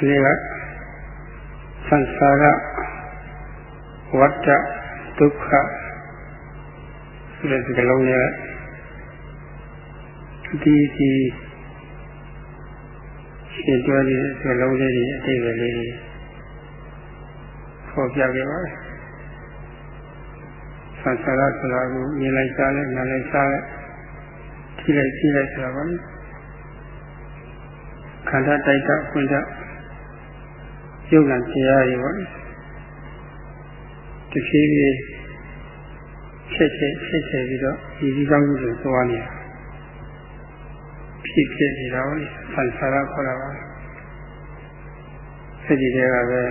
ဒီကသံဃာရဝတ္တဒုက္ခဆိုတဲ့ဒီလုံးရဲ့ဒီဒီရှင်းပြတဲ့ဒီလုံးလေးတွေအတိတ်ကလေးတွေဖော်ပြခဲ့ပါတယ်သံဃာရဆိုတာကိုမြင်လိုက်စားလိုက်နားလိုက်စားလိုက်ထိလိုက်ကြည့်လိုက်ဆိုတာပါခန္ဓာတိုက်တာခွင့်တာ ယုတ်လံတရားတွေပါတဖြည်းဖြည်းချက်ချက်ချက်ချက်ပြီးတော့ဒီဒီကောင်းမှုတွေသွားနေတာဖြစ်ဖြစ်နေတာပါဆန်ဆာရခေါ်တာပါစိတ်ကြီးတွေကပဲ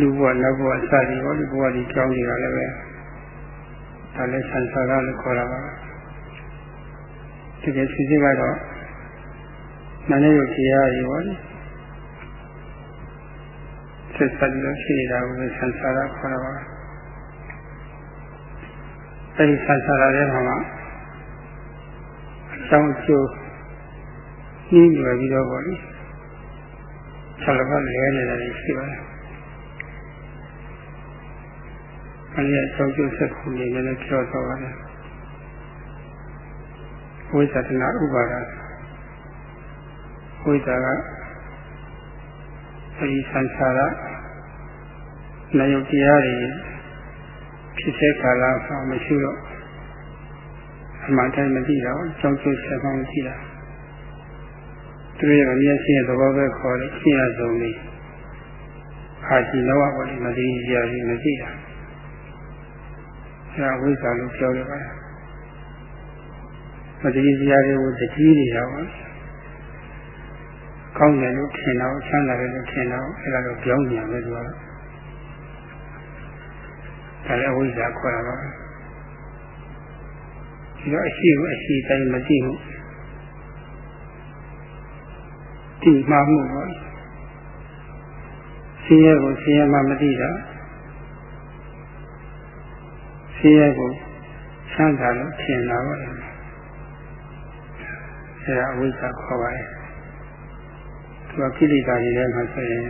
လူဘဝနောက်ဘဝစသည်ပေါ့လူဘဝဒီကြောင်းနေတာလည်းပဲဒါလည်းဆန်ဆာရလို့ခေါ်တာပါတကယ်စီစစ်ကတော့နာနေရတရားတွေပေါ့ ဆက်ဆက်ပြီးတော့ရှိနေတာကိုဆန်ဆာရခေါ်တာပါအဲဒီဆန်ဆာရထဲမှာအကြောင်းကျိုးနှီးညွယ်ပြီးတော့ပေါ့လေဆလဘလဲနေတာရှိပါတယ်အဲဒီအကြောင်းကျိုးဆက်ခုနေလည်းပြောတော့ပါတယ်ဝိသတနာဥပါဒဝိသကအဲဒီဆန်ဆာရ နာယုတ်တရားတွေဖြစ်တဲ့ကာလမှာမရှိတော့အမှန်တိုင်းမသိတော့ကြောက်ကြွဆက်မှမသိတာသူရဲ့မျက်စိရဲ့သဘောပဲခေါ်တယ်ရှင်းရဆုံးလေးအာရှိလောကပေါ်မသိကြဘူးမသိတာအဲဝိဇ္ဇာလို့ပြောရပါတယ်မသိစရာတွေကိုတကြီးနေတာပါကောင်းတယ်လို့ထင်တော့ချမ်းသာတယ်လို့ထင်တော့အဲ့ဒါတော့ပြောင်းညာပဲသူကတော့ ဒါလည်းအဝိဇ္ဇာခေါ်တာပါဒီတော့အရှိကိုအရှိတိုင်းမသိဘူးတိမှမှုပါဆင်းရဲကိုဆင်းရဲမှမသိတာဆင်းရဲကိုချမ်းသာလို့ထင်တာပါအဲဒါအဝိဇ္ဇာခေါ်ပါတယ်သူကကိလေသာတွေထဲမှာဆိုရင်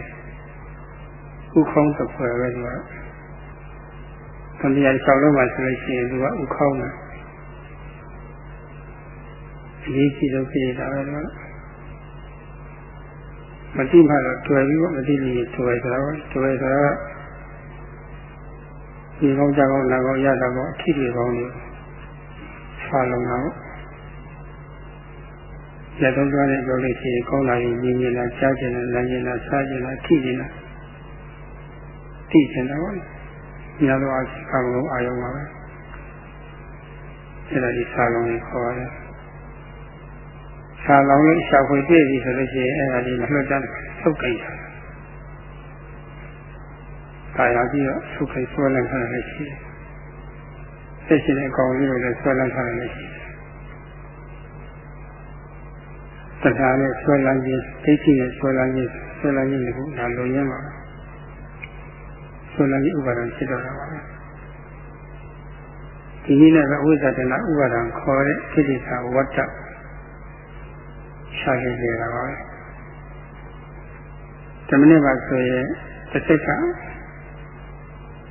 ဥခေါင်းတစ်ခွဲပဲသူက တန်တရား၆လုံးမှာဆိုလို့ရှိရင်သူကဥခေါင်းတယ်အရေးကြီးဆုံးကိလေသာပဲတော့မတိမှတော့တွေ့ပြီးတော့မတိလို့တွေ့ဆိုတော့တွေ့ဆိုတော့ဒီကောင်းကြကောင်းနာကောင်းရတာကောအထီးတွေကောင်းလို့ဆာလုံးတော့လက်သုံးသွားတဲ့ကြောင့်လည်းရှိရင်ကောင်းလာရင်မြင်မြင်လာကြားကျင်လာနားကျင်လာစားကျင်လာထိကျင်လာသိကျင်တာပေါ့ များသောအားဖြင့်ကာမဂုဏ်အာယုံပါပဲအဲ့ဒါဒီဆာလုံးကိုခေါ်ရတယ်ဆာလောင်လေးရှာဖွေပြည့်ပြီဆိုလို့ရှိရင်အဲ့ဒါဒီမလွတ်တတ်ဆုတ်ကြိတ်တာ။ကာယပြီးတော့ဆုတ်ကြိတ်ဆွဲလန်းထားတယ်ရှိတယ်။သိရှိတဲ့အကောင်လေးကိုလည်းဆွဲလန်းထားတယ်ရှိတယ်။တရားနဲ့ဆွဲလန်းခြင်းဒိဋ္ဌိနဲ့ဆွဲလန်းခြင်းဆွဲလန်းခြင်းကိုဒါလိုရင်းပါ ဆွဲလန်းခြင်းဥပါဒံဖြစ်တော့တာပါပဲ။ဒီနည်းနဲ့ပဲဝိဇ္ဇာတနာဥပါဒံခေါ်တဲ့ကိလေသာဝတ္တရှာခဲ့ကြတာပါပဲဓမ္မနဲ့ပါဆိုရင်တစ်စိတ်က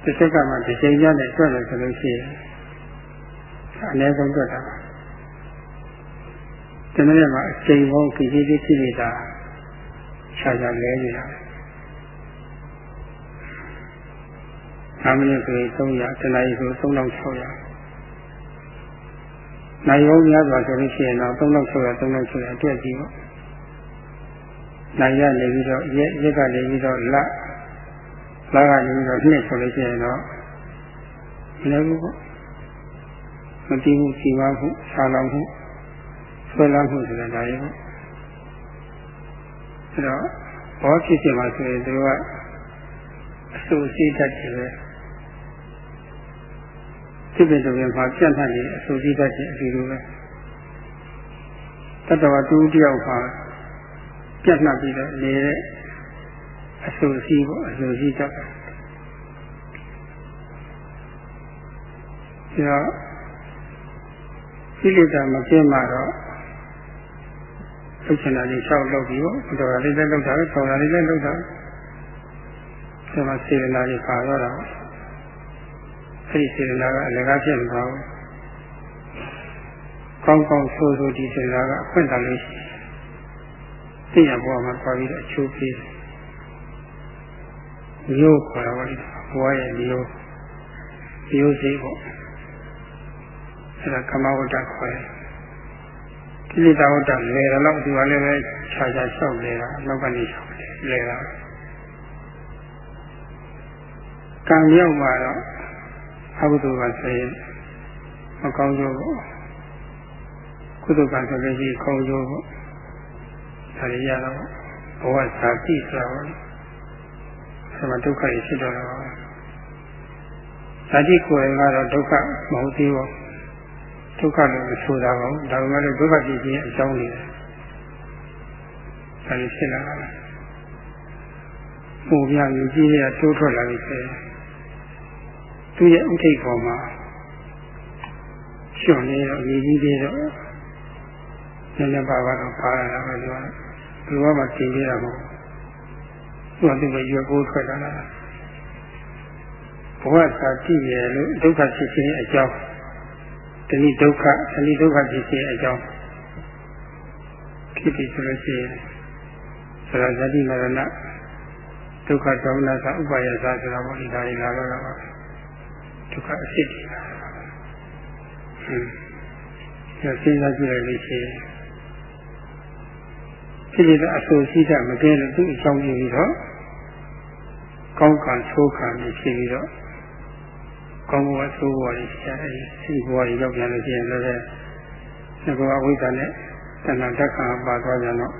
တစ်စိတ်ကမှတစ်ချိန်ရနဲ့တွေ့တယ်ဆိုလို့ရှိရင်အနည်းဆုံးတွေ့တာပါဓမ္မနဲ့ပါအချိန်ပေါင်းကြည့်ကြည့်ကြည့်နေတာရှာရှာလဲနေတာ ၅မိနစ်ဆိုရင်300တနာရီဆို3600နိုင်ရောများစွာဆိုလို့ရှိရင်တော့3600 3600အတွက်ကြည့်ပေါ့နိုင်ရနေပြီးတော့ရက်ရက်ကနေပြီးတော့လလကနေပြီးတော့နှစ်ဆိုလို့ရှိရင်တော့မလည်းဘူးပေါ့မတည်မှုစီပါမှုဆာလောင်မှုဆွဲလန်းမှုဆိုတာဒါရေပေါ့အဲတော့ဘောဖြစ်ခြင်းမှာဆိုရင်သူကအဆူစီးတတ်တယ်ပဲ ဖြစ်တဲ့တွင်မှာပြန့်နှံ့နေအဆိုကြီးတတ်တဲ့အစီလိုပဲတတဝတူတယောက်မှာပြန့်နှံ့ပြီးတော့နေတဲ့အဆိုစီပေါ့အဆိုစီတတ်တယ်ဒီတော့ကိလေသာမပြင်းမှတော့တုပ်ချင်တာလေးလျှောက်လုပ်ပြီးတော့တော်တော်လေးလည်းလုပ်တာပဲဆောင်းတာလေးလည်းလုပ်တာဒီမှာစေတနာကြီးပါတော့တာ အဲ့ဒီစေတနာကအလကားဖြစ်နေပါဘူးကောင်းကောင်းဆိုးဆိုးဒီစေတနာကအခွင့်အာဏာလေးရှိသိရဘဝမှာပါပြီးတော့အချိုးပေးမျိုးခေါ်တာပါလေဘဝရဲ့မျိုးမျိုးစိပေါ့အဲ့ဒါကမဝတ္တခေါ်တယ်ကိလေသာဝတ္တလဲတော့ဒီကလည်းပဲခြားခြားလျှောက်နေတာနောက်ကနေလျှောက်တယ်လဲတာကံရောက်မှာတော့ အဘုဒ္ဓကဆိုရင်မကောင်းလို့ပေါ့ကုသကံဆိုလို့ရှိရင်ကောင်းလို့ပေါ့ဒါရရတော့ဘဝဇာတိဆိုတာပေါ့ဆမဒုက္ခကြီးဖြစ်တော့တော့ဇာတိကိုယ်ကတော့ဒုက္ခမဟုတ်သေးဘူးဒုက္ခလို့မဆိုတာပါဘူးဒါပေမဲ့ဒုက္ခဖြစ်ခြင်းအကြောင်းလေးဒါလေးဖြစ်လာတာပုံပြမြည်ကြီးရတိုးထွက်လာပြီဆိုရင် သူ့ရဲ့ဥထိတ်ပေါ်မှာရှင်နေတော့မြည်ကြီးသေးတော့နည်းနည်းပါးပါးတော့ပါလာတာပဲဒီကဘယ်တော့မှတင်ပြရမှာသူကသူ့ပဲရွယ်ကိုထွက်လာတာဘဝသာတိရဲ့လို့ဒုက္ခဖြစ်ခြင်းအကြောင်းတဏိဒုက္ခတဏိဒုက္ခဖြစ်ခြင်းအကြောင်းဖြစ်ပြီဆိုလို့ရှိရင်သရဇတိမရဏဒုက္ခဒေါမနသဥပါယသဆိုတာပေါ့ဒီဒါတွေလာတော့တာပါ ဒုက္ခအစစ်တွေလာဟင်းဒါစဉ်းစားကြည့်လိုက်လို့ရှိရင်ဖြစ်နေတဲ့အဆိုရှိတာမကဲလို့သူ့အကြောင်းပြပြီးတော့ကောင်းကံဆိုးကံတွေဖြစ်ပြီးတော့ကောင်းဘဝဆိုးဘဝတွေရှားအဲဒီစိတ်ဘဝတွေရောက်ပြန်လို့ရှိရင်လည်းဒီကောအဝိဇ္ဇာနဲ့တဏှာဓက္ခာပါသွားကြတော့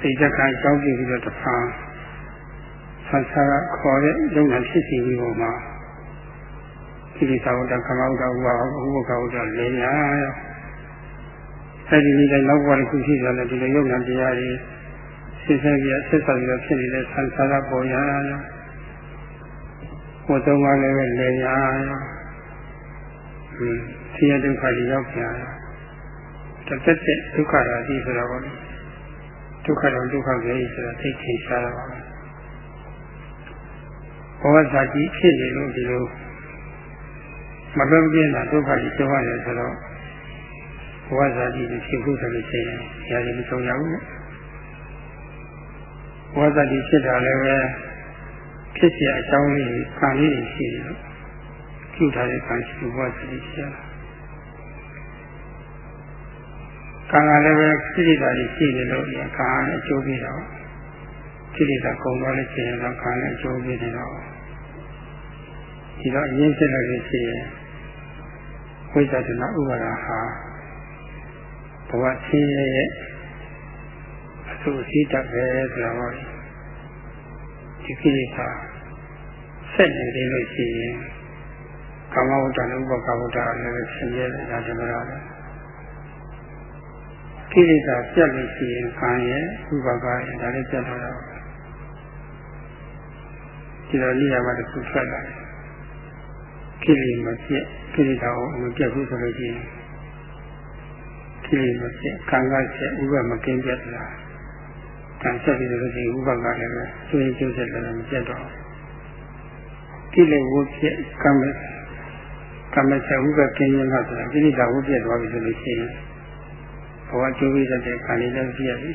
စိတ်ဓက္ခာကြောင်းကြည့်ပြီးတော့တစ်ခါဆန္ဆာကခေါ်တဲ့ယုံနာဖြစ်စီပြီးပေါ်မှာဒီ ကိစ္စဝတ္တကမဝတ္တဥပဥပကဝတ္တလေးညာရောအဲဒီနေ့တိုင်းနောက်ဘဝတစ်ခုရှိတယ်လေဒီလိုယုံနာတရားတွေဆက်ဆက်ပြီးဆက်ဆက်ပြီးတော့ဖြစ်နေတဲ့ဆန္ဆာကပေါ်ရရောဟိုသုံးပါးလည်းပဲလေရာဟင်းဆင်းရဲဒုက္ခတွေရောက်ပြန်တာတက်တက်ဒုက္ခရာရှိဆိုတာပေါ့ဒုက္ခတော့ဒုက္ခပဲဆိုတာသိချင်ရှားတာပါဘဝဇာတိဖြစ်နေလို့ဒီလို မလွတ်ပြင်းတာဒုက္ခကြီးကျော်ရတယ်ဆိုတော့ဘဝဇာတိကိုဖြစ်ဖို့ဆိုလို့ရှိရင်ရာဇီမဆုံးရဘူးဘဝဇာတိဖြစ်တာလည်းပဲဖြစ်เสียအကြောင်းလေးကံလေးတွေရှိတယ်ပြုထားတဲ့ကံရှိဘဝစီရှိရကံကလည်းပဲကိလေသာတွေရှိနေလို့ကံနဲ့အကျိုးပေးတော့ကိလေသာကုန်သွားလို့ရှိရင်တော့ကံနဲ့အကျိုးပေးနေတော့ဒီတော့အရင်ဖြစ်လိုက်လို့ရှိရင် ဝိသဒနာဥပါဒဟာဘဝဆင်းရဲရဲ့အဆူရှိတတ်ပဲဆိုတော့ဒီကိလေသာဆက်နေတယ်လို့ရှိရင်ကာမဝတ္တနဲ့ဥပကဝတ္တလည်းဆင်းရဲတဲ့ဒါသမရာလေကိလေသာပြတ်လို့ရှိရင်ခံရဲ့ဥပကရဲ့ဒါလည်းပြတ်တော့တာဒီလိုနေရာမှာတစ်ခုထွက်လာတယ် ကိလေမပြတ်ကိလေသာကိုမပြတ်ဘူးဆိုလို့ရှိရင်ကိလေမပြတ်ခံကချက်ဥပမကင်းပြတ်လားကံဆက်ပြီးလို့ရှိရင်ဥပကလည်းပဲသူရင်ကျိုးဆက်လည်းမပြတ်တော့ကိလေဝုဖြစ်ကံမဲ့ကံမဲ့ဆက်ဥပကင်းရင်ကဆိုတာကိလေသာဝုပြတ်သွားပြီဆိုလို့ရှိရင်ဘဝကျိုးပြီးတဲ့ကံလေးလည်းပြည့်ပြီ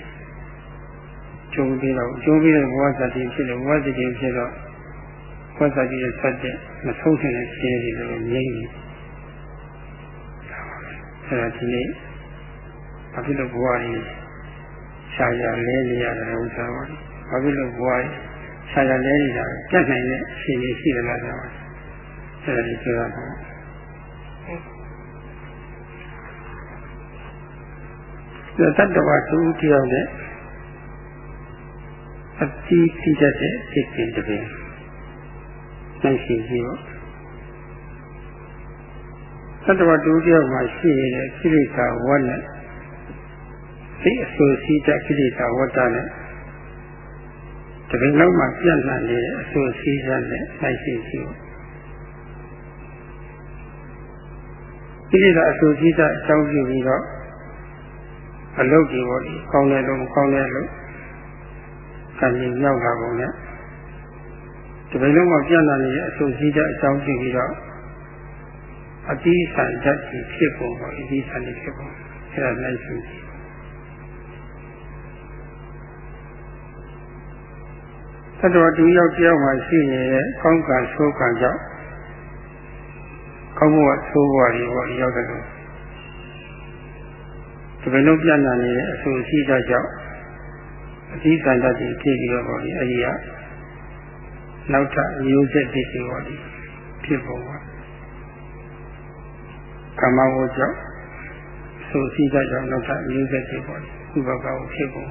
ကျိုးပြီးတော့ကျိုးပြီးတဲ့ဘဝစတိဖြစ်တယ်ဘဝစတိဖြစ်တော့ ဘဝစတိရဲ့ဆက်တဲ့မဆုံးတဲ့ခြေတွေလည်းငြိမ့်နေအဲဒါဒီနေ့ဘာဖြစ်လို့ဘဝကြီးရှားရလဲနေရတယ်ဥစ္စာပါဘာဖြစ်လို့ဘဝရှားရလဲနေတာကြက်နိုင်တဲ့အရှင်ကြီးရှိတယ်လားဆိုတော့အဲဒီပြောရမှာတတ္တဝါသူတယောက်နဲ့အတိတိတတ်တဲ့စိတ်ပြင်တပင် နိုင်ရှိပြီးတော့တတ္တဝါသူတယောက်မှာရှိနေတဲ့စိရိကာဝတ်နဲ့စိတ်အဆိုစီးတဲ့ကိလေသာဝတ္တနဲ့တကယ်လို့မှပြန့်နှံ့နေတဲ့အဆိုစီးတဲ့နိုင်ရှိရှိကိလေသာအဆိုစီးတဲ့အကြောင်းပြုပြီးတော့အလုပ်တွေပေါ့ဒီကောင်းတဲ့လို့ကောင်းတဲ့လို့ကံကြီးရောက်လာပုံနဲ့ ဒီဘယ်လုံးမှာပြန့်လာနေတဲ့အဆိုစည်းတဲ့အကြောင်းရှိပြီးတော့အတိဆန်တတ်ကြီးဖြစ်ပုံပေါ့အတိဆန်ဖြစ်ပုံအဲ့ဒါလိုက်ရှိတယ်သတ္တဝါတူရောက်တယောက်မှရှိနေတဲ့ကောင်းကံဆိုးကံကြောင့်ကောင်းမှုကဆိုးဘဝတွေပေါ့ရောက်တယ်လို့ဒီလိုလုံးပြန့်လာနေတဲ့အဆိုရှိတာကြောင့်အတိကံတတ်ပြီးဖြစ်ပြီးတော့ပေါ့ဒီအကြီးက နောက်ထပ်မျိုးဆက်တည်ပြီးပေါ့ဒီဖြစ်ပုံပါကာမဝကြောင့်ဆိုရှိတာကြောင့်နောက်ထပ်မျိုးဆက်တည်ပေါ့ဒီဥပကောဖြစ်ပုံ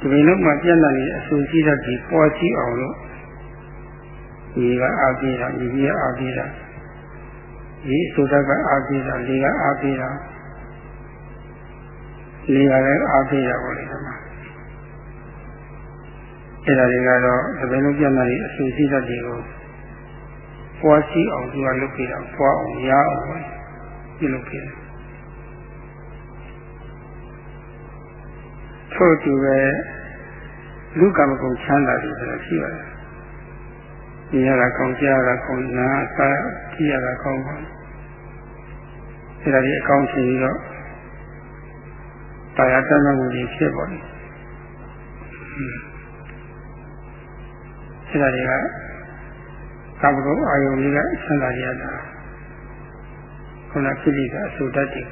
ဒီလိုလုံးမှာပြန့်လာနေတဲ့အဆိုရှိတတ်ပြီးပေါ်ကြည့်အောင်လို့ဒီကအားပေးတာဒီကြီးအားပေးတာဒီဆိုတတ်ကအားပေးတာဒီကအားပေးတာဒီကလည်းအားပေးတာပေါ့လေဒီမှာ အဲ့ဒါတွေကတော့တပည့်လုံးပြတ်လာတဲ့အဆူရှိတတ်တွေကိုပွားရှိအောင်သူကလုပ်ပြတာပွားအောင်ရအောင်ပြုလုပ်ပြတယ်ထို့တူပဲလူကံကုံချမ်းသာတယ်ဆိုတာရှိပါတယ်ဒီရတာကောင်းကြားတာကောင်းနာစားကြည့်ရတာကောင်းပါအဲ့ဒါဒီအကောင်းရှိပြီးတော့တရားတမ်းမှုတွေဖြစ်ပေါ်တယ် အဲ့ဒါတွေကကာမဂုဏ်အာယုန်တွေကဆန္ဒရတာခုနဖြစ်ပြီးကအဆူတတ်တယ်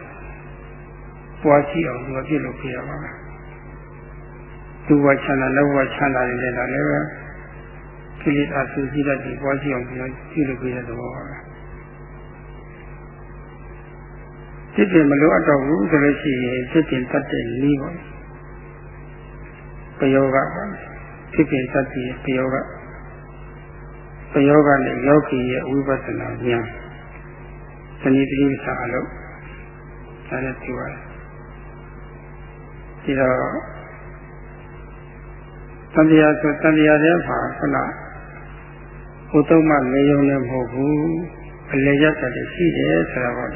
ပွားကြည့်အောင်သူကပြစ်လို့ပြရပါမယ်သူဝချမ်းသာလောဘချမ်းသာနေတဲ့ဒါလည်းပဲကိလေသာဆူကြည့်တတ်ပြီးပွားကြည့်အောင်ပြလို့ပြတဲ့သဘောပါပဲစစ်တင်မလို့အပ်တော့ဘူးဆိုလို့ရှိရင်စစ်တင်တတ်တဲ့နည်းပေါ့ပယောဂပါစစ်တင်တတ်တဲ့ပယောဂ ပယောဂနဲ့ယောဂီရဲ့ဝိပဿနာဉာဏ်သတိတိပ္ပစာအလုပ်ဒါနဲ့ပြောရတယ်ဒီတော့တန်တရားဆိုတန်တရားတဲ့မှာခုနဘုသုံးမလေယုံလည်းမဟုတ်ဘူးအလေရက်တယ်ရှိတယ်ဆိုတာပေါ့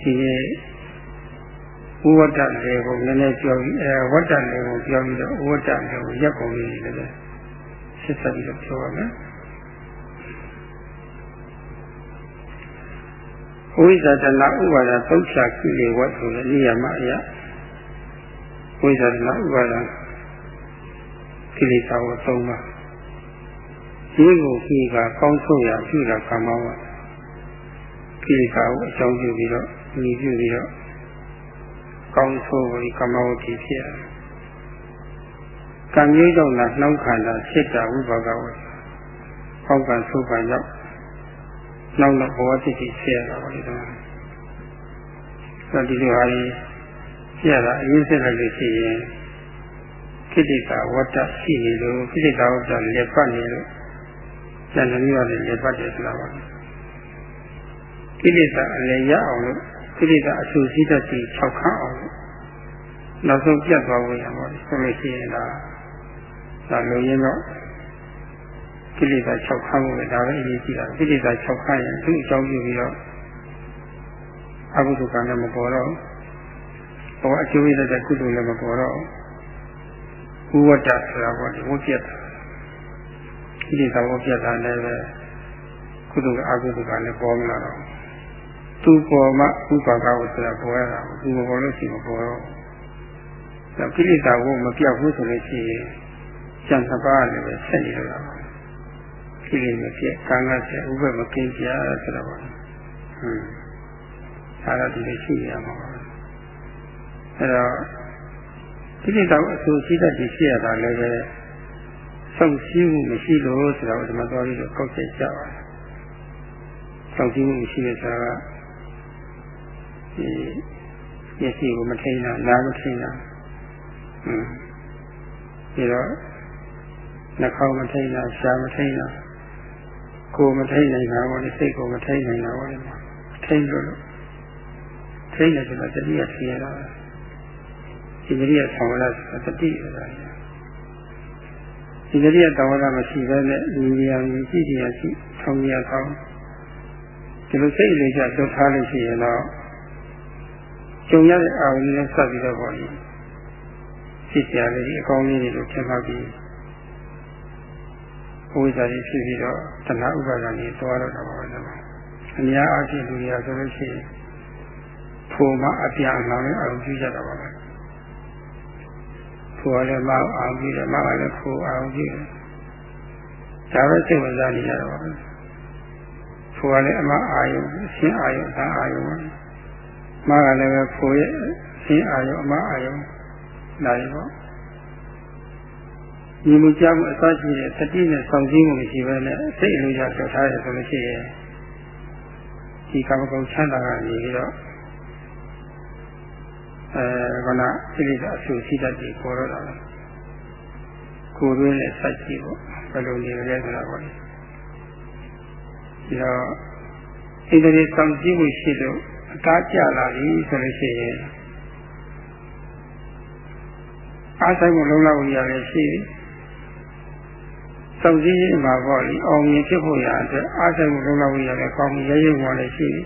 ဒီနေ့ဥဝတ္တလေကိုနည်းနည်းပြောပြီးအဲဝတ္တလေကိုပြောပြီးတော့ဥဝတ္တလေကိုရက်ကုန်လေးလည်း ဆက်ဆက်ပြီးတော့ပြောရမယ်ဝိဇာတနာဥပါဒသုတ်ချကိလေဝတ်ဆိုတဲ့နေရာမှာအရာဝိဇာတနာဥပါဒကိလေသာကိုသုံးပါဒီကိုကြီးကကောင်းဆုံးရာပြုတာကမ္မဝကိလေသာကိုအကြောင်းပြုပြီးတော့ညီပြုပြီးတော့ကောင်းဆိုးပြီးကမ္မဝတိဖြစ်ရတယ် ကံကြီးကြောင့်လားနှောင်းခန္ဓာဖြစ်တာဝိပါကဝေ။ပေါက်ကံဆိုးကံကြောင့်နောက်တော့ဘဝတိတိဖြစ်ရတာပါလေတော့။ဆိုဒီလိုဟာကြီးဖြစ်ရတာအရင်ဆက်လိုက်လို့ရှိရင်ကိဋ္တဝတ္တရှိနေလို့ကိဋ္တဝတ္တလက်ပတ်နေလို့ဉာဏ်မျိုးရတယ်လက်ပတ်တယ်ဆိုတာပါ။ကိဋ္တအလည်းရအောင်လို့ကိဋ္တအဆူစည်းတတ်ပြီး၆ခန့်အောင်လို့နောက်ဆုံးပြတ်သွားဖို့ရပါဘူးဆိုလို့ရှိရင်ဒါ ဒါလိုရင်းတော့ကိလေသာ6ခန်းကိုလည်းဒါပဲအရေးကြီးတာကိလေသာ6ခန်းရင်သူ့အကြောင်းပြုပြီးတော့အကုသိုလ်ကံလည်းမပေါ်တော့ဘောအကျိုးရတဲ့ကုသိုလ်လည်းမပေါ်တော့ဥဝတ္တဆိုတာပေါ့ဒီဝတ်ပြတ်ကိလေသာဝတ်ပြတ်တာလည်းပဲကုသိုလ်ကအကုသိုလ်ကလည်းပေါ်မလာတော့သူပေါ်မှဥပါကဝဆိုတာပေါ်ရတာသူမပေါ်လို့ရှိမပေါ်တော့ကိလေသာကိုမပြောက်ဘူးဆိုလို့ရှိရင် ကျန်နှစ်ပါးလည်းပဲဆက်နေတော့တာပါကိလေသာပြည့်ကာငါဆက်ဥပ္ပမကင်းကြဆိုတော့ပါဟွန်းဒါတော့ဒီလိုရှိရမှာပါအဲတော့ကိလေသာကိုအဆူရှိတတ်ပြီးရှိရတာလည်းပဲဆုံးရှိမှုမရှိလို့ဆိုတော့ဒီမှာသွားပြီးတော့ကောက်ချက်ကြပါတယ်ဆုံးရှိမှုမရှိတဲ့ဆိုတာကဒီမျက်စိကိုမထိန်တာနားမထိန်တာဟွန်းပြီးတော့ နှာခေါင်းမထိန်တာရှားမထိန်တာကိုယ်မထိန်နိုင်တာဘောလေစိတ်ကိုမထိန်နိုင်တာဘောလေထိန်လို့ထိန်တယ်ဆိုတာတတိယထိရတာဒီတတိယဆောင်လာဆိုတာတတိရတာဒီတတိယတောင်းတာမရှိဘဲနဲ့ညီရညီရှိစီရရှိဆောင်းရဆောင်းဒီလိုစိတ်လေးကြလွတ်ထားလို့ရှိရင်တော့ကြုံရတဲ့အာရုံနဲ့စပ်ပြီးတော့ပေါ့လေဖြစ်ကြလေးဒီအကောင်းလေးတွေလို့ထင်မှပြီး ဝိဇ္ဇာကြီးဖြစ်ပြီးတော့တဏှာဥပါဒဏ်ကြီးသွားတော့တာပါပဲ။အများအားဖြင့်လူတွေကဆိုလို့ရှိရင်ဖိုမှအပြာအမှန်ပဲအာရုံပြုကြတာပါပဲ။ဖိုကလည်းမအောင်အာရုံပြုတယ်မကလည်းဖိုအာရုံပြုတယ်။ဒါပဲစိတ်ဝင်စားနေကြတာပါပဲ။ဖိုကလည်းအမအာရုံအရှင်းအာရုံအသာအာရုံပါ။မကလည်းပဲဖိုရဲ့အရှင်းအာရုံအမအာရုံလာပြီပေါ့ ဒီမူကြောင့်အစရှိတဲ့တတိနဲ့ဆောင်စည်းမှုမရှိဘဲနဲ့စိတ်အလိုကြဆက်ထားရဆိုလို့ရှိရင်ဒီကာမဂုဏ်ချမ်းသာကနေပြီးတော့အဲခန္ဓာစိရိတာအဆူရှိတတ်ပြီးပေါ်တော့တာပဲကိုယ်ရင်းနဲ့ဆက်ကြည့်ပေါ့ဘယ်လိုနေလဲဆိုတာပေါ့ဒီတော့ဣန္ဒြေဆောင်စည်းမှုရှိလို့အကားကြလာပြီဆိုလို့ရှိရင်အားဆိုင်မှုလုံးလောက်ရလည်းရှိပြီ စောင့်စည်းရေးမှာပေါ့လေအောင်မြင်ဖြစ်ဖို့ရအတွက်အားဆိုင်မှုလုံးလောက်ရလည်းကောင်းမှုရရမှလည်းရှိပြီ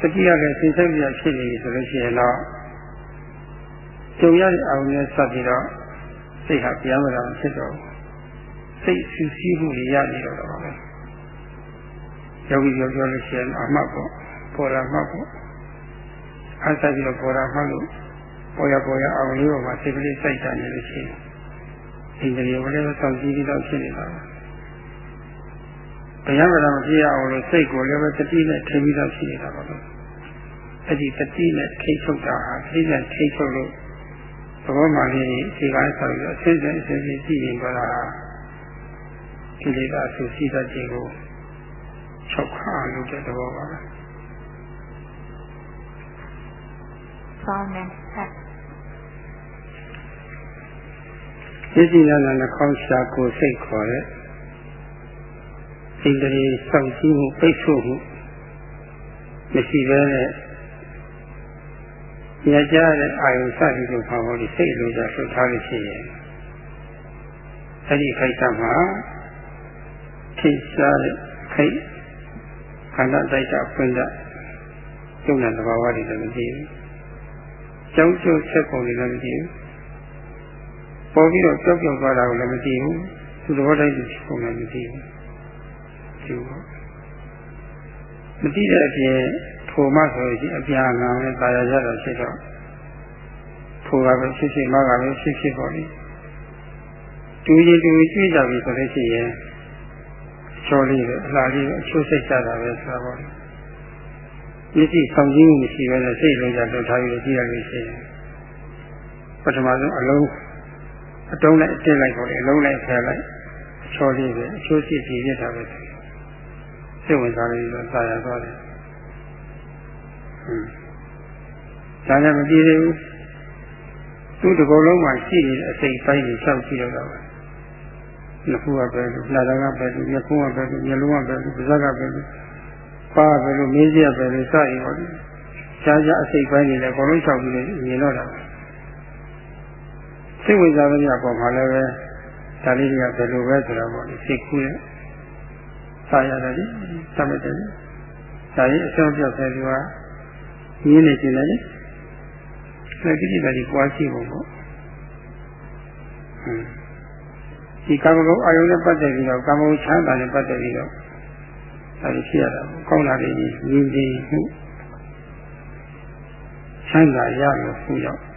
စတိရလည်းစိတ်ဆက်ပြဖြစ်နေပြီဆိုလို့ရှိရင်တော့ကြုံရတဲ့အောင်နဲ့ဆက်ပြီးတော့စိတ်ဟာတရားမလာဖြစ်တော့စိတ်ဆူဆီးမှုရနေတော့တာပါပဲယောဂီပြောပြောလို့ရှိရင်အမှတ်ပေါ့ပေါ်လာမှတ်ပေါ့အားဆိုင်ပြီးတော့ပေါ်လာမှတ်လို့ပေါ်ရပေါ်ရအောင်လေးပေါ်မှာစိတ်ကလေးစိုက်ကြနေလို့ရှိရင် ဒီကြရေဝလည်းစောင့်ကြည့်ပြီးတော့ဖြစ်နေတာပါတရားမတော်မဖြစ်ရအောင်လို့စိတ်ကိုလည်းပဲတတိနဲ့ထိပြီးတော့ဖြစ်နေတာပါပဲအဲ့ဒီတတိနဲ့ထိချုပ်တာဟာတတိနဲ့ထိချုပ်လို့သဘောမှလေးဒီကားဆောက်ပြီးအစစ်စစ်အစစ်စစ်ကြည့်နေကြတာဒီလေးကဆူစီးတတ်ခြင်းကိုချုပ်ခါလို့တဲ့သဘောပါပဲ Sound and set. သိသိနာနာနှခေါင်းရှာကိုစိတ်ခေါ်တဲ့စိတ်ကလေးစောင့်ကြည့်မှုပိတ်ဆို့မှုမရှိဘဲနဲ့ညကြတဲ့အာယုစသည်ကိုပါဟောဒီစိတ်လိုကြဆွထားလို့ရှိရင်အဲ့ဒီခိုက်တာမှာထိရှားတဲ့ခိုက်ခန္ဓာတိုက်တာဖွင့်တာကျုံတဲ့သဘာဝတွေလည်းမကြည့်ဘူးကြောင်းကျိုးချက်ပုံတွေလည်းမကြည့်ဘူး ပေါ်ပြီးတော့ကြောက်ကြောက်သွားတာကိုလည်းမကြည့်ဘူးသူသဘောတိုင်းသူပုံလည်းမကြည့်ဘူးကျိုးမကြည့်တဲ့အပြင်ထိုမှဆိုရင်အပြာငံနဲ့တာယာကြတာဖြစ်တော့ထိုကပဲဖြစ်ဖြစ်မကပဲဖြစ်ဖြစ်ပေါ့လေတူရင်တူကြည့်ကြပြီဆိုလို့ရှိရင်အချောလေးပဲအလားလေးပဲအချိုးစိတ်ကြတာပဲဆိုတာပေါ့လေမျက်စိဆောင်ကြည့်မှုမရှိဘဲနဲ့စိတ်လုံးကြတော့ထားပြီးကြည့်ရလို့ရှိရင်ပထမဆုံးအလုံး အတုံးလိုက်အတက်လိုက်ပေါ့လေအလုံးလိုက်ဆဲလိုက်အချောလေးပဲအချိုးစီစီရတာပဲစိတ်ဝင်စားလို့တော့သာရသွားတယ်ဟွန်းဒါလည်းမကြည့်သေးဘူးသူ့တကောလုံးမှာရှိနေတဲ့အစိတ်ပိုင်းကိုရှောက်ကြည့်တော့တာနှစ်ခုကပဲလို့နှာတကပဲလို့မျက်ခုံးကပဲလို့မျက်လုံးကပဲလို့ပါးစပ်ကပဲလို့ပါပဲလို့မေးကြပဲလို့စရည်ပါလိမ့်ရှားရှားအစိတ်ပိုင်းတွေလည်းအကုန်လုံးရှောက်ပြီးမြင်တော့တာ စိတ်ဝင်စားတဲ့ညပေါ်မှာလည်းပဲဒါလေးတွေကဘယ်လိုပဲဆိုတော့ပေါ့စိတ်ကူးရဲ့စာရတယ်လေသမတ်တယ်ဒါရင်အဆုံးပြောက်တယ်သူကရင်းနေခြင်းလေလက်ကြည့်တာဒီပွားရှိဖို့ပေါ့ဒီကာမဂုဏ်အာယုန်နဲ့ပတ်သက်ပြီးတော့ကာမဂုဏ်ချမ်းသာနဲ့ပတ်သက်ပြီးတော့အဲဒီဖြစ်ရတာကောင်းတာလေးကြီးရင်းပြီးမှုချမ်းသာရလို့ဖူးရောက်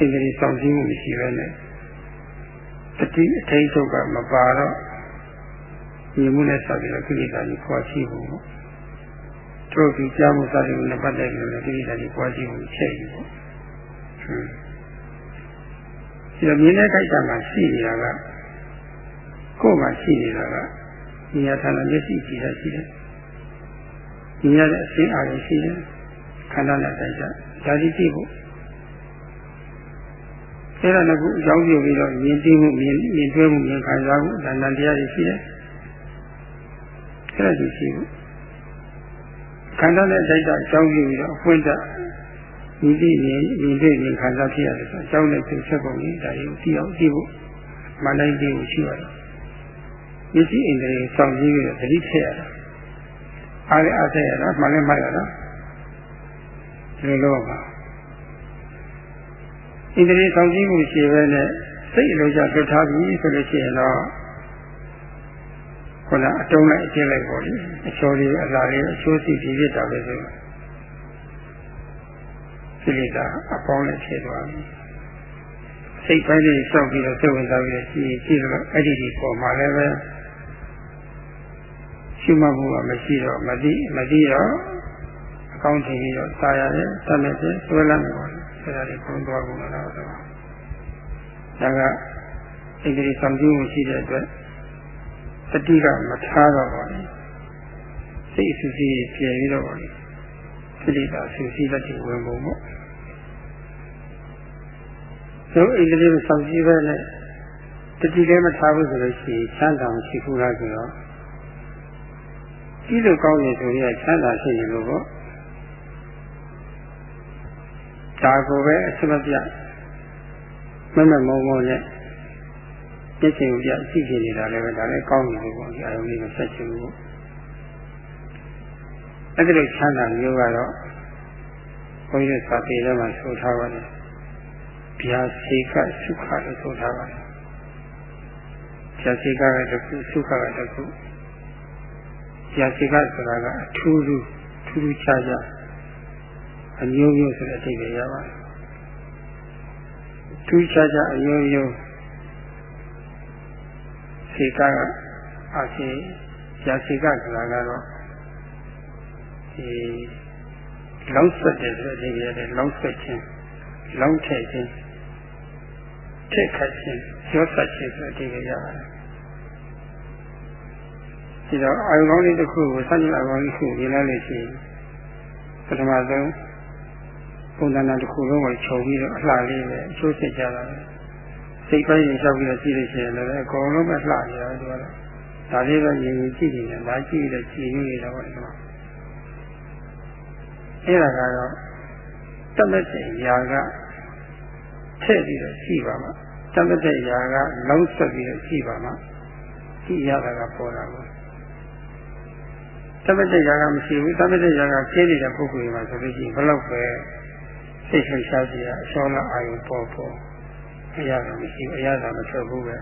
အင်္ဂလိပ်ဆောင်စည်းမှုမရှိဘဲနဲ့တတိအထိတ်ထုတ်ကမပါတော့ညီမှုနဲ့ဆက်ပြီးတော့ကိလေသာကြီးပွားရှိဖို့ပေါ့တို့ဒီကြားမှုစတဲ့နဲ့ပတ်သက်ပြီးတော့ကိလေသာကြီးပွားရှိဖို့ချက်ယူပေါ့ဟွန်းဒီမြင်တဲ့ခိုက်တာမှာရှိနေတာကကိုယ်မှာရှိနေတာကဉာဏ်ဌာနမျက်စိကြည့်ရရှိတယ်ဉာဏ်ရဲ့အရှင်းအားရရှိတယ်ခန္ဓာနဲ့တိုက်ကြဒါကြီးကြည့်ဖို့ အဲ့ဒါကအကြောင်းပြုပြီးတော့မြင်သိမှုမြင်မြင်တွေ့မှုမြင်ခံစားမှုဒါနံတရားတွေရှိတယ်အဲ့ဒါကြီးရှိဖို့ခန္ဓာနဲ့တိုက်ကြအကြောင်းပြုပြီးတော့အဖွင့်တာဒီဒီမြင်မြင်တွေ့မြင်ခံစားဖြစ်ရတယ်ဆိုအကြောင်းနဲ့ဖြစ်ချက်ပုံကြီးဒါတွေကိုသိအောင်သိဖို့မနိုင်သေးဘူးရှိရတယ်ပစ္စည်းအိမ်တွေစောင့်ကြည့်ပြီးတော့သတိထည့်ရတာအားလည်းအားထည့်ရတာမှလည်းမှတ်ရတာဒီလိုလုပ်ပါ ဣန္ဒြေဆောင်ကြည့်မှုရှိပဲနဲ့စိတ်အလိုကြလွတ်ထားပြီဆိုလို့ရှိရင်တော့ခုနအတုံးလိုက်အကျင့်လိုက်ပေါ့လေအချောလေးအလားလေးအချိုးစီဒီဖြစ်တာပဲဆိုစိလေသာအပေါင်းနဲ့ဖြစ်သွားပြီစိတ်ပိုင်းလေးစောက်ပြီးတော့စိတ်ဝင်စားပြီးတော့ရှိရှိတော့အဲ့ဒီဒီပေါ်မှာလည်းပဲရှိမှမှုကမရှိတော့မသိမသိတော့အကောင်းထင်ပြီးတော့စာရတယ်တတ်မဲ့ပြန်ဆွဲလမ်းတယ်ပေါ့လေ အဲ့ဒါလေးခုံသွားကုန်တော့တော့ဒါကအင်္ဂလိပ်ဆောင်ကြည့်မှုရှိတဲ့အတွက်တတိကမထားတော့ပါဘူးစိတ်အဆူစီးပြေပြီးတော့ပါလေစိတ္တာဆူစီးလက်တွေဝင်ပုံပေါ့ဆိုအင်္ဂလိပ်ဆောင်ကြည့်ပဲနဲ့တတိလည်းမထားဘူးဆိုလို့ရှိရင်ချမ်းသာမရှိဘူးလားဆိုတော့ဒီလိုကောင်းနေဆိုရင်ချမ်းသာရှိနေလို့ပေါ့ ဒါကိုပဲအစမပြမမမောမောနဲ့ပြည့်စုံပြရှိချင်နေတာလည်းပဲဒါလည်းကောင်းနေလို့ပေါ့ဒီအယုံလေးကိုဆက်ချင်လို့အဲ့ဒီလိုချမ်းသာမျိုးကတော့ဘုန်းကြီးစာပေထဲမှာဆိုထားပါတယ်ဗျာစေကသုခလို့ဆိုထားပါတယ်ဗျာစေကကတခုသုခကတခုဗျာစေကဆိုတာကအထူးထူးထူးထူးခြားခြား အမျိုးမျိုးဆိုတဲ့အဓိပ္ပာယ်ရပါတယ်ထူးခြားခြားအမျိုးမျိုးစေကကအစီရာစေကဆိုတာကတော့ဒီလောင်းဆက်တယ်ဆိုတဲ့ဒီရတဲ့လောင်းဆက်ခြင်းလောင်းထည့်ခြင်းထည့်ခတ်ခြင်းရောဆက်ခြင်းဆိုတဲ့ဒီရပါတယ်ဒီတော့အာယုံကောင်းလေးတစ်ခုကိုစัจ java ကောင်းလေးတစ်ခုမြင်လိုက်လို့ရှိရင်ပထမဆုံး ပုံသဏ္ဍာန်တစ်ခုလုံးကိုခြုံပြီးတော့အလှလေးပဲအချိုးစစ်ကြတာပဲစိတ်ပိုင်းရင်လျှောက်ပြီးတော့ကြည့်လို့ရှိရင်လည်းအကုန်လုံးပဲလှနေတာသူကတော့ဒါလေးပဲမြင်ရင်ကြည့်နေတယ်ဒါကြည့်လို့ကြည့်နေတာပေါ့ဒီမှာအဲ့ဒါကတော့တတ်မဲ့တဲ့ຢာကထည့်ပြီးတော့ကြည့်ပါမှာတတ်မဲ့တဲ့ຢာကလုံးဆက်ပြီးတော့ကြည့်ပါမှာကြည့်ရတာကပေါ်တာကိုတတ်မဲ့တဲ့ຢာကမရှိဘူးတတ်မဲ့တဲ့ຢာကကျင်းနေတဲ့ပုဂ္ဂိုလ်မှာဆိုလို့ရှိရင်ဘယ်တော့ပဲ စိတ်ဆုံးရှားစီရအစောလာအာယုပေါ်ပေါ်အရာကမရှိဘူးအရာကမထွက်ဘူးပဲ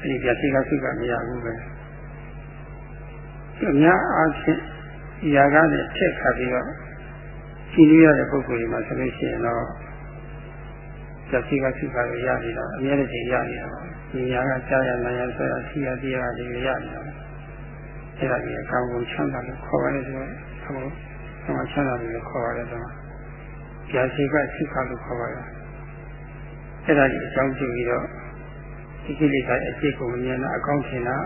အဲဒီပြစိကစိကမရဘူးပဲအများအားဖြင့်ဒီရာကနဲ့ထက်ခါပြီးတော့ကြည်လို့ရတဲ့ပုဂ္ဂိုလ်တွေမှာဆိုလို့ရှိရင်တော့ပြစိကစိကရရနေတာအများကြီးရနေတာပါဒီရာကကြားရနာရဆွဲရစီရတရားတွေရနေတာအဲ့ဒါကြီးအကောင်ကိုချမ်းသာလို့ခေါ်ရတယ်ဆိုတော့ ဟိုချမ်းသာတယ်လို့ခေါ်ရတယ်တော့ပြစိကစိကလို့ခေါ်ရတယ်အဲ့ဒါကြီးအကြောင်းပြုပြီးတော့ဒီကိလေသာအကျိတ်ကိုမြင်တာအကောင်းထင်တာ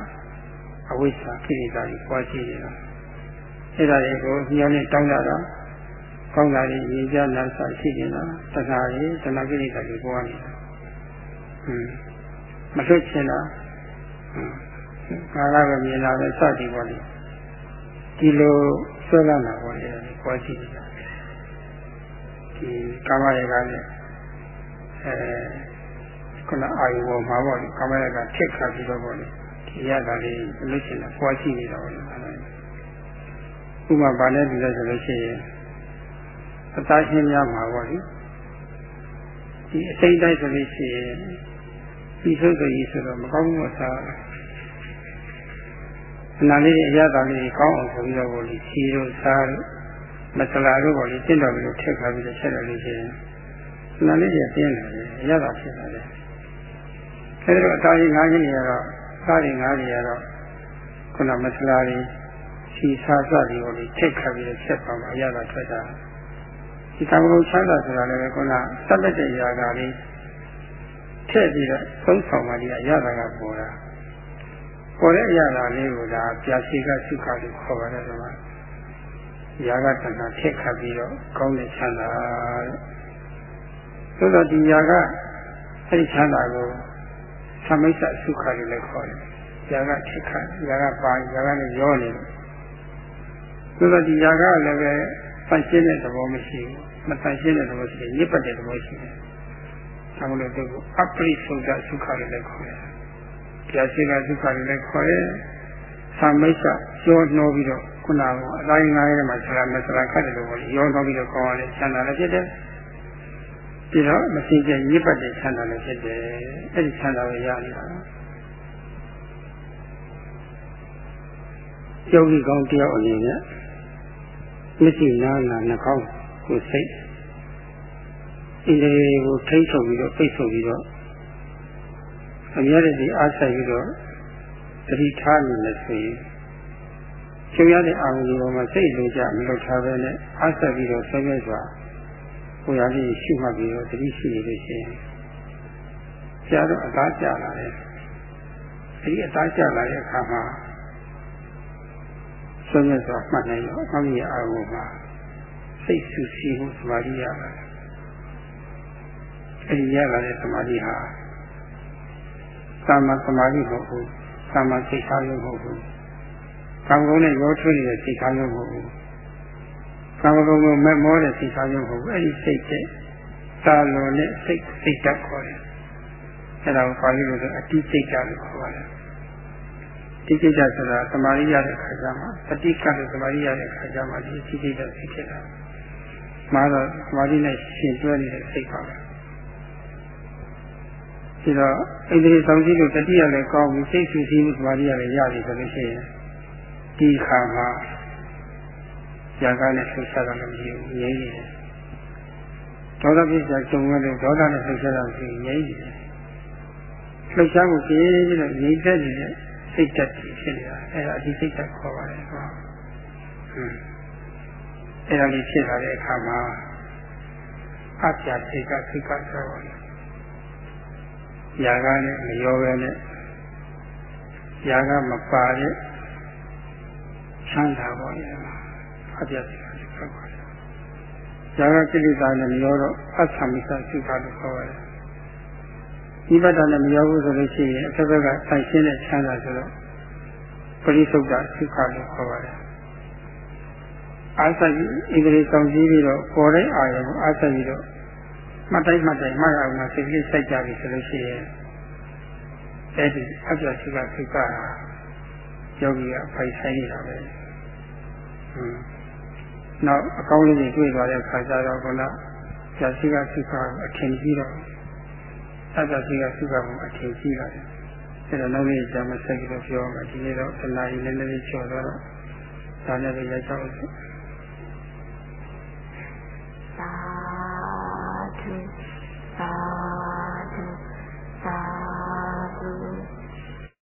အဝိဇ္ဇာကိလေသာကြီးပွားရှိနေတာအဲ့ဒါတွေကိုညှောင်းနဲ့တောင်းတာတော့ကောင်းတာကြီးရည်ကြနာစာရှိနေတာတခါကြီးတဏှာကိလေသာကြီးပွားနေတာဟွန်းမလွတ်ချင်တာဟွန်းငါကပဲမြင်တာပဲစသည်ပေါ့လေဒီလို ဆွဲလာတာပေါ့လေပွားရှိနေတာဒီကာမရေကလည်းအဲခုနအာယုဘောမှာပေါ့လေကာမရကထက်ခါပြီးတော့ပေါ့လေဒီရတာလေးလို့ရှိရင်ပွားရှိနေတာပေါ့လေဥပမာဗာနဲ့ဒီလိုဆိုလို့ရှိရင်အသားရှင်းများမှာပေါ့လေဒီအစိမ့်တိုင်းဆိုလို့ရှိရင်ဒီသုတ်ကြီးဆိုတော့မကောင်းဘူးစား အနာလေးအရသာလေးကောင်းအောင်ဆိုပြီးတော့ပေါ့လေခြေတို့စားတို့မဆလာတို့ပေါ့လေတင့်တော်ပြီးတော့ထက်ခါပြီးတော့ချက်တယ်လို့ရှိရင်နာလေးတွေပြင်းနေတယ်အရသာဖြစ်နေတယ်အဲဒီတော့အသားကြီးငါးကြီးတွေကတော့စားတွေငါးတွေကတော့ခုနမဆလာတွေခြေစားစသည်ကိုထက်ခါပြီးတော့ချက်ပါမှာအရသာထွက်တာဒီကံကုန်ချမ်းသာဆိုတာလည်းခုနစက်လက်တဲ့ຢာကလေးထည့်ပြီးတော့သုံးဆောင်ပါလိမ့်အရသာကပေါ်တာ ပေါ်တဲ့အရာလာလေးကိုဒါပြာစီကစုခါလို့ခေါ်ပါတယ်ကွာ။ရာဂတဏ္ဍထက်ခတ်ပြီးတော့ကောင်းတဲ့ချမ်းသာတဲ့။သို့တော့ဒီရာဂအဲဒီချမ်းသာကိုသမိစ္ဆစုခါလို့လည်းခေါ်တယ်။ရာဂထက်ခတ်ရာဂပါရာဂနဲ့ရောနေတယ်။သို့တော့ဒီရာဂလည်းပဲပန့်ရှင်းတဲ့သဘောမရှိဘူး။မပန့်ရှင်းတဲ့သဘောရှိတယ်၊ညစ်ပတ်တဲ့သဘောရှိတယ်။ဒါမလို့သူကအပရိသုဒ္ဓစုခါလို့လည်းခေါ်တယ်။ ကြာစီကသုခလို့လည်းခေါ်တယ်။သမိတ်ဆကျော်နှောပြီးတော့ခုနကအတိုင်းငါးရဲမှာဆရာမဆရာခတ်တယ်လို့ပေါ့ရောတော့ပြီးတော့ကောင်းအောင်လဲချမ်းသာလည်းဖြစ်တယ်ပြီးတော့မသိကျညစ်ပတ်တဲ့ချမ်းသာလည်းဖြစ်တယ်အဲ့ဒီချမ်းသာကိုရနေတာယောဂီကောင်းတယောက်အနေနဲ့မျက်စိနားနာနှာခေါင်းကိုစိတ်ဣန္ဒြေကိုထိထုတ်ပြီးတော့ပိတ်ဆို့ပြီးတော့ အများတည်းအားဆိုင်ပြီးတော့တတိထားနေလို့ဆိုရင်ကျုံရတဲ့အာရုံဒီပေါ်မှာစိတ်လိုကြမလို့ထားပဲနဲ့အားဆက်ပြီးတော့ဆွဲမြဲစွာကိုယ်ရလေးရှိမှပြီးတော့တတိရှိနေလို့ရှိရင်ကြာတော့အသားကျလာတယ်အဲဒီအသားကျလာတဲ့အခါမှာဆွဲမြဲစွာမှတ်နိုင်ရောအမှန်ကြီးအာရုံမှာစိတ်ဆူဆီးမှုသမာဓိရလာတယ်အဲဒီရလာတဲ့သမာဓိဟာ သာမန်သမာဓိမဟုတ်ဘူးသာမန်စိတ်ထားရုံမဟုတ်ဘူးကံကုန်နဲ့ရောထွေးနေတဲ့စိတ်ထားရုံမဟုတ်ဘူးကံကုန်ကိုမက်မောတဲ့စိတ်ထားရုံမဟုတ်ဘူးအဲ့ဒီစိတ်တဲ့သာလွန်တဲ့စိတ်စိတ်ဓာတ်ခေါ်တယ်အဲ့ဒါကိုပါဠိလိုဆိုအတိစိတ်ဓာတ်လို့ခေါ်ပါတယ်တိစိတ်ဓာတ်ဆိုတာသမာဓိရတဲ့ခါကျမှပฏิကံလို့သမာဓိရတဲ့ခါကျမှဒီတိစိတ်ဓာတ်ဖြစ်ဖြစ်တာမှာတော့သမာဓိနဲ့ရှင်တွဲနေတဲ့စိတ်ပါပဲ ဒီတော့ဣန္ဒြေဆောင်ကြည့်လို့တတိယလည်းကောင်းပြီစိတ်ဆူဆီးမှုသမာဓိရလည်းရပြီဆိုလို့ရှိရင်ဒီခါမှာဇာကနဲ့လှုပ်ရှားတာလည်းမရှိဘူးငြိမ့်နေတယ်ဒေါသပြစ်စာကျုံရတဲ့ဒေါသနဲ့လှုပ်ရှားတာရှိငြိမ့်နေတယ်လှုပ်ရှားမှုပြင်းပြီးတော့ငြိမ့်သက်နေတဲ့စိတ်ဓာတ်ကြီးဖြစ်နေတာအဲဒါအဒီစိတ်ဓာတ်ခေါ်ပါတယ်ကွာဟွန်းအဲဒါလေးဖြစ်လာတဲ့အခါမှာအပြာစိတ်ကစိတ်ကဆိုတော့ ຢာကနဲ့မရောပဲနဲ့ຢာကမပါတဲ့ချမ်းသာပါရဲ့အပြတ်စိတ်ကစိတ်ပါရဲ့ຢာကကိလေသာနဲ့မရောတော့အသမိသစိတ်ပါလို့ခေါ်ရတယ်ဒီဘက်တာနဲ့မရောဘူးဆိုလို့ရှိရင်အသက်ဘက်ကဆိုင်ရှင်းတဲ့ချမ်းသာဆိုတော့ပရိသုဒ္ဓစိတ်ခါလို့ခေါ်ပါတယ်အာသကြီးဣန္ဒြေဆောင်ကြည့်ပြီးတော့ပေါ်တဲ့အာရုံကိုအာသကြီးတော့ မှတ်တိုင်းမှတ်တိုင်းမှတ်ရအောင်လို့စိတ်ကြီးစိုက်ကြပြီဆိုလို့ရှိရင်အဲ့ဒီအပြတ်ရှိကသိက္ခာယောဂီကဖိုင်ဆိုင်နေတာပဲ။နောက်အကောင်းလေးတွေတွေ့သွားတဲ့ခါကျတော့ကလည်းဇာတိကသိက္ခာကိုအထင်ကြီးတော့အပြတ်ရှိကသိက္ခာကိုအထင်ကြီးတာ။အဲ့တော့နောက်နေ့ဇာမဆက်ကြလို့ပြောမှာဒီနေ့တော့အနာရီလည်းလည်းချော်တော့ဒါနဲ့ပဲရချောက်လို့ Bye.